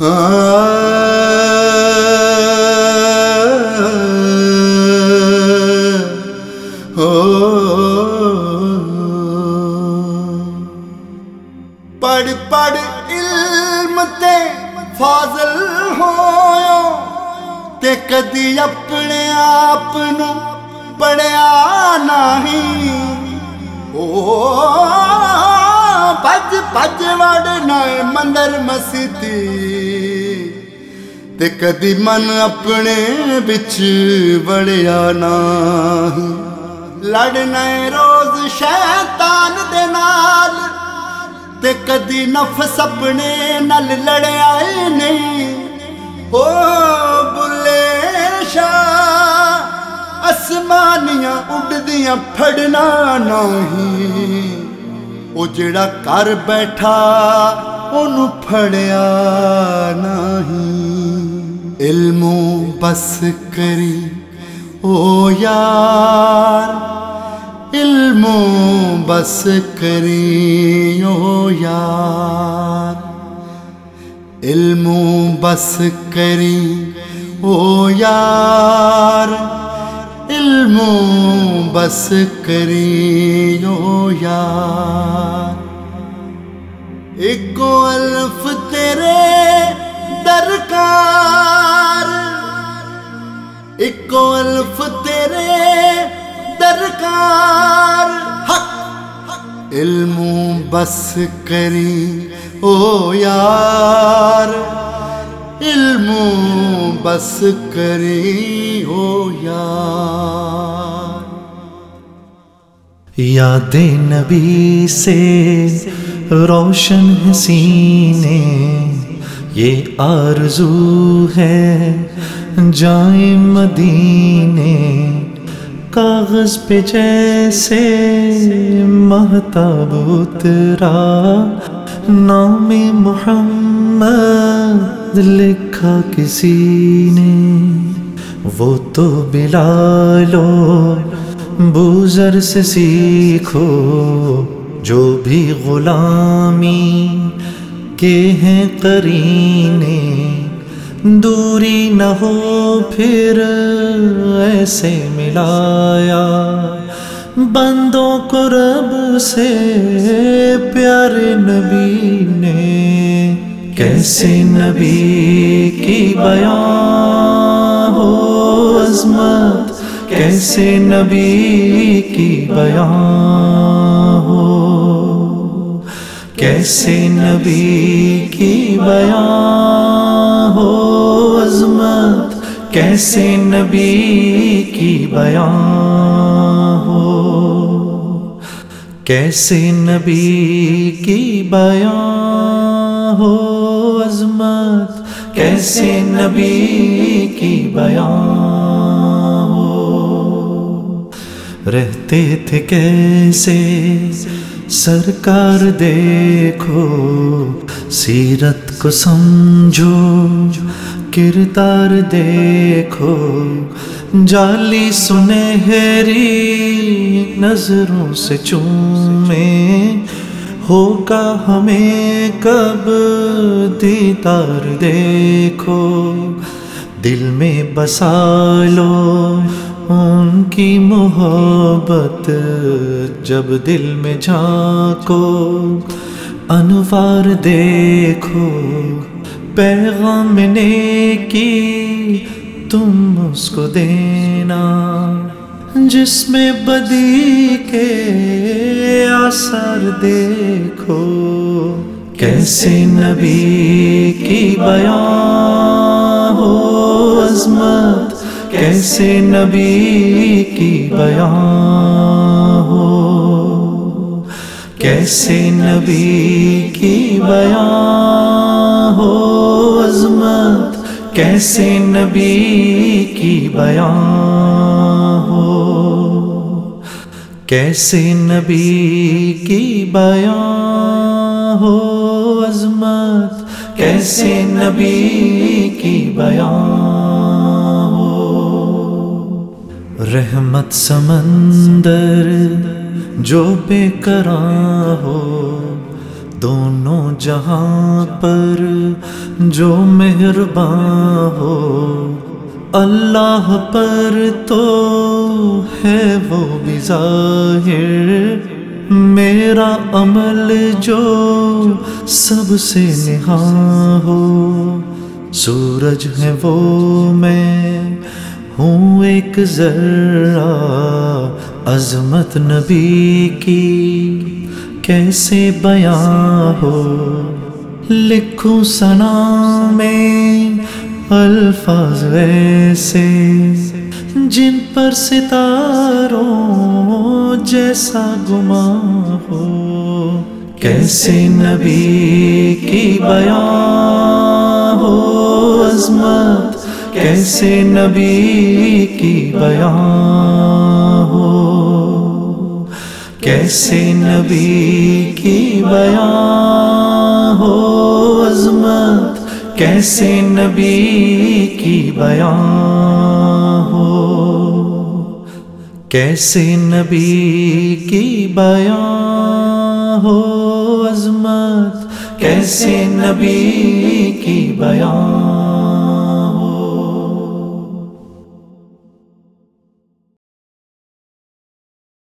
پڑھ پڑھ علم تے فاضل ہویا تے کدی اپنے آپ پڑھے آنا ہی پج بج بج وڑنا مندر مسیدی ਕਦੀ ਮਨ ਆਪਣੇ ਵਿੱਚ ਵੜਿਆ ਨਹੀਂ ਲੜਨਾ ਏ ਰੋਜ਼ ਸ਼ੈਤਾਨ ਦੇ ਨਾਲ ਤੇ ਕਦੀ ਨਫਸ ਆਪਣੇ ਨਾਲ ਲੜਿਆ ਏ ਨਹੀਂ ਓ ਬੁੱਲੇ ਸ਼ਾ ਅਸਮਾਨੀਆਂ ਉੱਡਦੀਆਂ ਫੜਨਾ ਨਹੀਂ ਉਹ ਜਿਹੜਾ ਘਰ ਬੈਠਾ ਉਹਨੂੰ ਫੜਿਆ علم بس کری، او یار علم بس کری، او یار۔ علم بس کری، او یار۔ علم بس کری، او یار۔ ایک الف تیرے درکار اکو الف تیرے درکار۔ حق، علم بس کری، او یار۔ علم بس کری، او یار۔ یاد نبی سے روشن حسینے یہ آرزو ہے۔ جائیں مدینے کاغذ پہ جیسے مہتاب اترا۔ نام محمد لکھا کسی نے۔ وہ تو بلا لو بوزر سے سیکھو۔ جو بھی غلامی کے ہیں قرینے دوری نہ ہو پھر ایسے ملایا۔ بندوں کو رب سے پیارے نبی نے، کیسے نبی کی بیان ہو عظمت، کیسے نبی کی بیان ہو۔ کیسے نبی کی بیان ہو عظمت؟ کیسے نبی کی بیان ہو؟ کیسے نبی کی بیان ہو عظمت؟ کیسے نبی کی بیان ہو؟ رہتے تھے کیسے سرکار دیکھو، سیرت کو سمجھو، کردار دیکھو جالی سنہری نظروں سے چومیں ہوگا ہمیں کب دیدار دیکھو، دل میں بسا لو ان کی محبت جب دل میں جھانکو، انوار دیکھو، پیغام نے کی تم اس کو دینا۔ جس میں بدی کے آثار دیکھو، کیسے نبی کی بیان ہو عظمت۔ کیسے نبی کی بیان ہو؟ کیسے نبی کی بیان ہو؟ عظمت کیسے نبی کی بیان ہو؟ کیسے نبی کی بیان ہو؟ عظمت کیسے نبی کی بیان رحمت سمندر جو بے کرا ہو، دونوں جہاں پر جو مہربان ہو۔ اللہ پر تو ہے وہ بھی ظاہر، میرا عمل جو سب سے نہاں ہو۔ سورج ہے وہ میں ہوں ایک ذرہ عظمت نبی کی۔ کیسے بیاں ہو؟ لکھوں سنا میں الفاظ ایسے جن پر ستاروں جیسا گما ہو۔ کیسے نبی کی بیان ہو؟ عظمت کیسے نبی کی بیان ہو؟ کیسے نبی کی بیان ہو؟ عظمت کیسے نبی کی بیان ہو؟ کیسے نبی کی بیان ہو؟ عظمت کیسے نبی کی بیان